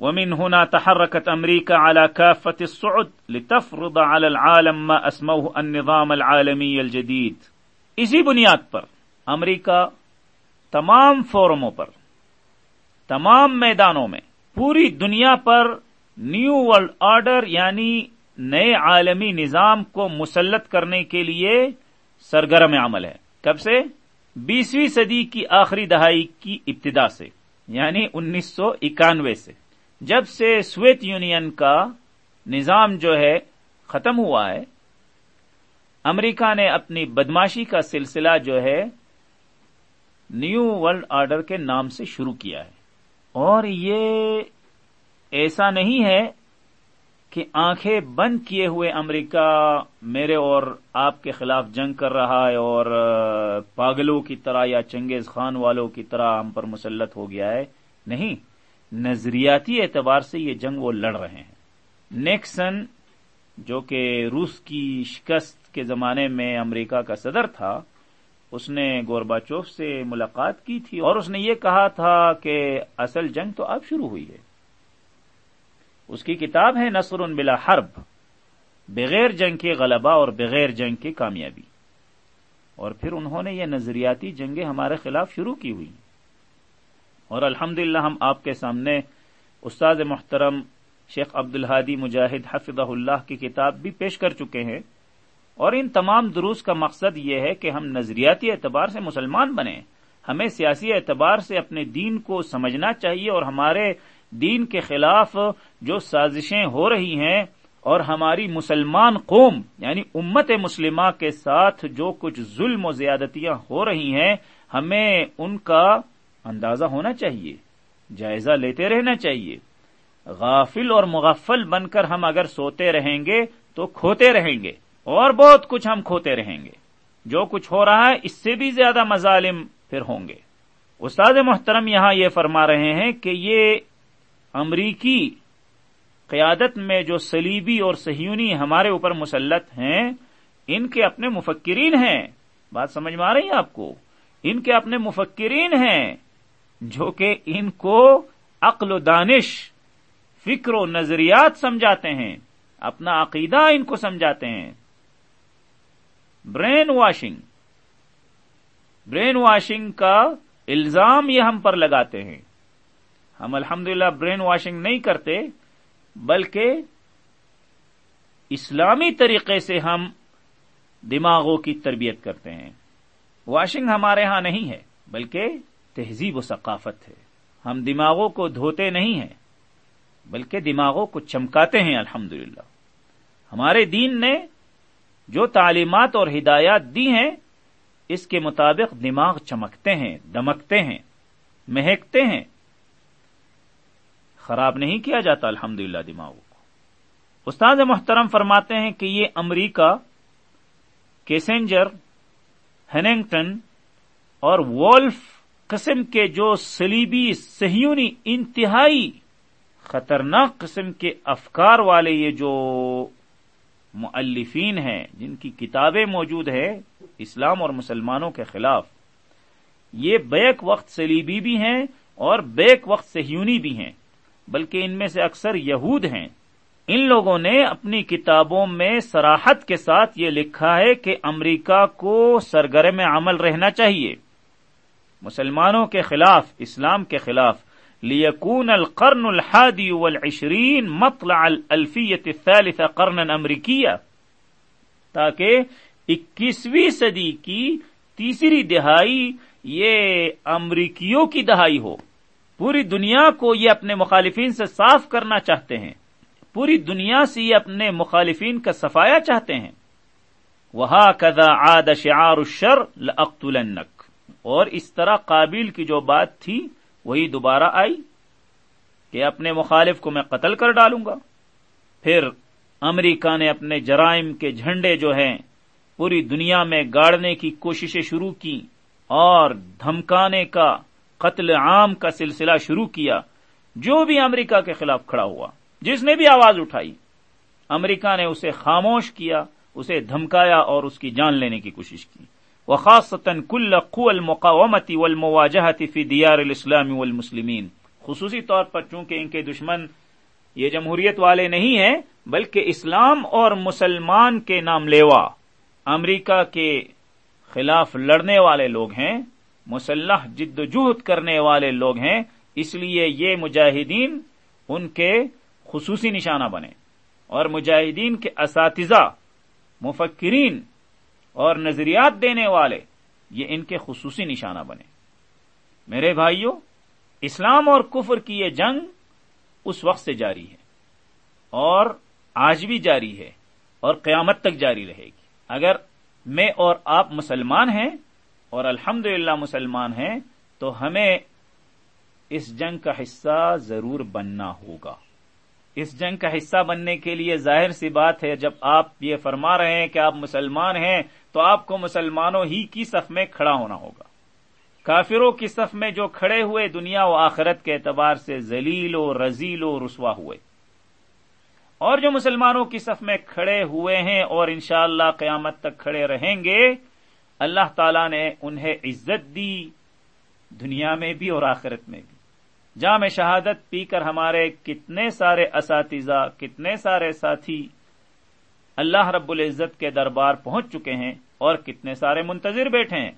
ومن هنا تحركت أمريكا على كافة الصعد لتفرض على العالم ما أسموه النظام العالمي الجديد. اسی بنیاد پر امریکہ تمام فورموں پر، تمام میدانوں میں، پوری دنیا پر نیو ورلڈ آرڈر یعنی نئے عالمی نظام کو مسلط کرنے کے لیے سرگرم عمل ہے۔ کب سے؟ بیسویں صدی کی آخری دہائی کی ابتدا سے یعنی انیس سو اکانوے سے۔ جب سے سویت یونین کا نظام جو ہے ختم ہوا ہے، امریکہ نے اپنی بدماشی کا سلسلہ جو ہے نیو ورلڈ آرڈر کے نام سے شروع کیا ہے۔ اور یہ ایسا نہیں ہے کہ آنکھیں بند کیے ہوئے امریکہ میرے اور آپ کے خلاف جنگ کر رہا ہے اور پاگلوں کی طرح یا چنگیز خان والوں کی طرح ہم پر مسلط ہو گیا ہے۔ نہیں۔ نظریاتی اعتبار سے یہ جنگ وہ لڑ رہے ہیں۔ نیکسن، جو کہ روس کی شکست کے زمانے میں امریکہ کا صدر تھا، اس نے گورباچوف سے ملاقات کی تھی اور اس نے یہ کہا تھا کہ اصل جنگ تو اب شروع ہوئی ہے۔ اس کی کتاب ہے نصر بلا حرب، بغیر جنگ کے غلبہ اور بغیر جنگ کی کامیابی۔ اور پھر انہوں نے یہ نظریاتی جنگیں ہمارے خلاف شروع کی ہوئی۔ اور الحمد ہم آپ کے سامنے استاد محترم شیخ عبد الحادی مجاہد حفظ اللہ کی کتاب بھی پیش کر چکے ہیں اور ان تمام دروس کا مقصد یہ ہے کہ ہم نظریاتی اعتبار سے مسلمان بنیں۔ ہمیں سیاسی اعتبار سے اپنے دین کو سمجھنا چاہیے اور ہمارے دین کے خلاف جو سازشیں ہو رہی ہیں اور ہماری مسلمان قوم یعنی امت مسلمہ کے ساتھ جو کچھ ظلم و زیادتیاں ہو رہی ہیں، ہمیں ان کا اندازہ ہونا چاہیے، جائزہ لیتے رہنا چاہیے۔ غافل اور مغفل بن کر ہم اگر سوتے رہیں گے تو کھوتے رہیں گے، اور بہت کچھ ہم کھوتے رہیں گے۔ جو کچھ ہو رہا ہے، اس سے بھی زیادہ مظالم پھر ہوں گے۔ استاد محترم یہاں یہ فرما رہے ہیں کہ یہ امریکی قیادت میں جو سلیبی اور سہیونی ہمارے اوپر مسلط ہیں، ان کے اپنے مفکرین ہیں۔ بات سمجھ میں آ رہی ہے آپ کو؟ ان کے اپنے مفکرین ہیں۔ جو کہ ان کو عقل و دانش، فکر و نظریات سمجھاتے ہیں، اپنا عقیدہ ان کو سمجھاتے ہیں۔ Brain washing. برین واشنگ کا الزام یہ ہم پر لگاتے ہیں۔ ہم الحمد برین واشنگ نہیں کرتے، بلکہ اسلامی طریقے سے ہم دماغوں کی تربیت کرتے ہیں۔ واشنگ ہمارے ہاں نہیں ہے، بلکہ تہذیب و ثقافت ہے۔ ہم دماغوں کو دھوتے نہیں ہیں، بلکہ دماغوں کو چمکاتے ہیں الحمد ہمارے دین نے جو تعلیمات اور ہدایات دی ہیں، اس کے مطابق دماغ چمکتے ہیں، دمکتے ہیں، مہکتے ہیں۔ خراب نہیں کیا جاتا الحمد للہ دماغوں کو۔ استاد محترم فرماتے ہیں کہ یہ امریکہ، کیسنجر ہیننگٹن اور وولف قسم کے جو سلیبی سہیونی انتہائی خطرناک قسم کے افکار والے یہ جو معلفین ہیں، جن کی کتابیں موجود ہیں اسلام اور مسلمانوں کے خلاف، یہ بیک وقت سلیبی بھی ہیں اور بیک وقت سہیونی بھی ہیں، بلکہ ان میں سے اکثر یہود ہیں۔ ان لوگوں نے اپنی کتابوں میں سراحت کے ساتھ یہ لکھا ہے کہ امریکہ کو سرگرم عمل رہنا چاہیے۔ مسلمانوں کے خلاف، اسلام کے خلاف لیکون القرن الحادی والعشرین مطلع الفیت الثالث قرن امریکیہ تاکہ اکیسویں صدی کی تیسری دہائی یہ امریکیوں کی دہائی ہو۔ پوری دنیا کو یہ اپنے مخالفین سے صاف کرنا چاہتے ہیں۔ پوری دنیا سے یہ اپنے مخالفین کا صفایا چاہتے ہیں۔ وہاں کدا آد شعار الشر لأقتلنک اور اس طرح قابل کی جو بات تھی وہی دوبارہ آئی کہ اپنے مخالف کو میں قتل کر ڈالوں گا۔ پھر امریکہ نے اپنے جرائم کے جھنڈے جو ہیں پوری دنیا میں گاڑنے کی کوششیں شروع کی اور دھمکانے کا قتل عام کا سلسلہ شروع کیا، جو بھی امریکہ کے خلاف کھڑا ہوا، جس نے بھی آواز اٹھائی۔ امریکہ نے اسے خاموش کیا، اسے دھمکایا اور اس کی جان لینے کی کوشش کی۔ وخاصة كل قوى المقاومة والمواجهة في ديار الإسلام والمسلمين. خصوصی طور پر چونکہ ان کے دشمن یہ جمہوریت والے نہیں ہیں، بلکہ اسلام اور مسلمان کے نام لیوا، امریکہ کے خلاف لڑنے والے لوگ ہیں، مسلح جد و جہد کرنے والے لوگ ہیں، اس لیے یہ مجاہدین ان کے خصوصی نشانہ بنے۔ اور مجاہدین کے اساتذہ، مفکرین اور نظریات دینے والے، یہ ان کے خصوصی نشانہ بنے۔ میرے بھائیوں اسلام اور کفر کی یہ جنگ اس وقت سے جاری ہے، اور آج بھی جاری ہے، اور قیامت تک جاری رہے گی۔ اگر میں اور آپ مسلمان ہیں، اور الحمد مسلمان ہیں، تو ہمیں اس جنگ کا حصہ ضرور بننا ہوگا۔ اس جنگ کا حصہ بننے کے لیے ظاہر سی بات ہے، جب آپ یہ فرما رہے ہیں کہ آپ مسلمان ہیں تو آپ کو مسلمانوں ہی کی صف میں کھڑا ہونا ہوگا۔ کافروں کی صف میں جو کھڑے ہوئے دنیا و آخرت کے اعتبار سے ذلیل و رزیل و رسوا ہوئے۔ اور جو مسلمانوں کی صف میں کھڑے ہوئے ہیں اور انشاءاللہ اللہ قیامت تک کھڑے رہیں گے، اللہ تعالی نے انہیں عزت دی دنیا میں بھی اور آخرت میں بھی۔ جام شہادت پی کر ہمارے کتنے سارے اساتذہ، کتنے سارے ساتھی اللہ رب العزت کے دربار پہنچ چکے ہیں۔ اور کتنے سارے منتظر بیٹھے ہیں۔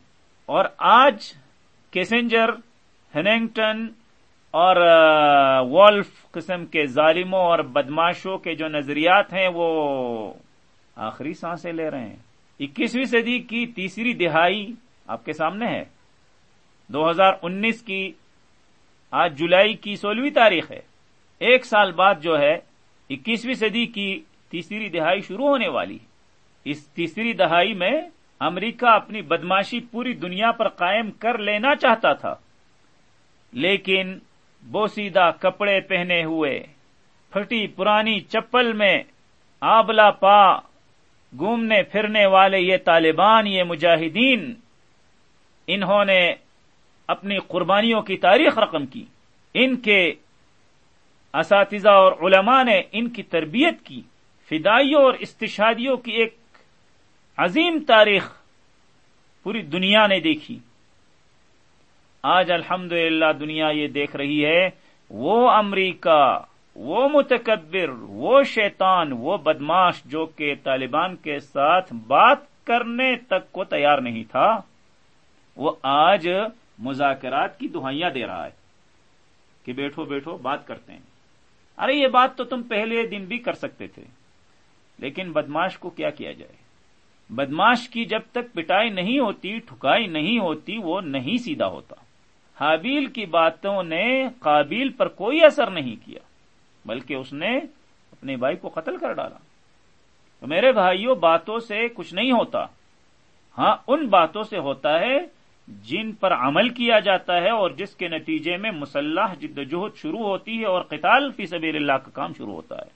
اور آج کیسنجر ہنینگٹن اور وولف قسم کے ظالموں اور بدماشوں کے جو نظریات ہیں وہ آخری سانسیں لے رہے ہیں۔ اکیسویں صدی کی تیسری دہائی آپ کے سامنے ہے۔ دو ہزار انیس کی آج جولائی کی سولہویں تاریخ ہے۔ ایک سال بعد جو ہے، اکیسویں صدی کی تیسری دہائی شروع ہونے والی ہے۔ اس تیسری دہائی میں امریکہ اپنی بدماشی پوری دنیا پر قائم کر لینا چاہتا تھا۔ لیکن بوسیدہ کپڑے پہنے ہوئے، پھٹی پرانی چپل میں آبلا پا، گھومنے پھرنے والے یہ طالبان، یہ مجاہدین، انہوں نے اپنی قربانیوں کی تاریخ رقم کی۔ ان کے اساتذہ اور علماء نے ان کی تربیت کی، فدائیوں اور استشادیوں کی ایک عظیم تاریخ پوری دنیا نے دیکھی۔ آج الحمد دنیا یہ دیکھ رہی ہے، وہ امریکہ، وہ متکبر، وہ شیطان، وہ بدماش جو کہ طالبان کے ساتھ بات کرنے تک کو تیار نہیں تھا، وہ آج مذاکرات کی دہائیاں دے رہا ہے کہ بیٹھو بیٹھو، بات کرتے ہیں۔ ارے، یہ بات تو تم پہلے دن بھی کر سکتے تھے، لیکن بدماش کو کیا کیا جائے؟ بدماش کی جب تک پٹائی نہیں ہوتی، ٹھکائی نہیں ہوتی، وہ نہیں سیدھا ہوتا۔ حابیل کی باتوں نے قابیل پر کوئی اثر نہیں کیا، بلکہ اس نے اپنے بھائی کو قتل کر ڈالا۔ تو میرے بھائیوں باتوں سے کچھ نہیں ہوتا۔ ہاں ان باتوں سے ہوتا ہے جن پر عمل کیا جاتا ہے اور جس کے نتیجے میں مسلح، جد جہد شروع ہوتی ہے اور قتال فی سبیر اللہ کا کام شروع ہوتا ہے۔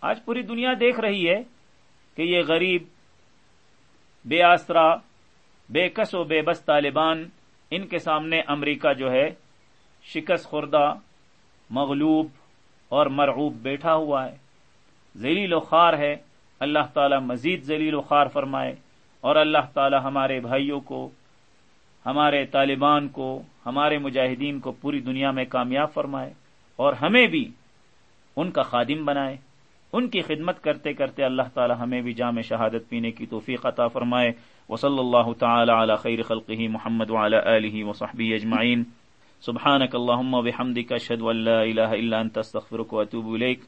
آج پوری دنیا دیکھ رہی ہے کہ یہ غریب بے آسرا، بے کس و بے بس طالبان، ان کے سامنے امریکہ جو ہے، شکست خوردہ، مغلوب اور مرعوب بیٹھا ہوا ہے۔ ذلیل و خار ہے۔ اللہ تعالی مزید ذلیل و خار فرمائے۔ اور اللہ تعالی ہمارے بھائیوں کو، ہمارے طالبان کو، ہمارے مجاہدین کو پوری دنیا میں کامیاب فرمائے اور ہمیں بھی ان کا خادم بنائے۔ ان کی خدمت کرتے کرتے اللہ تعالی ہمیں بھی جامع شہادت پینے کی توفیق عطا فرمائے۔ وصلی اللہ تعالی علی خیر خلقہ محمد وعلی آلہ وصحبہ اجمعین۔ سبحانك اللهم و اشهد ان لا اله الا انت استغفرك و اليك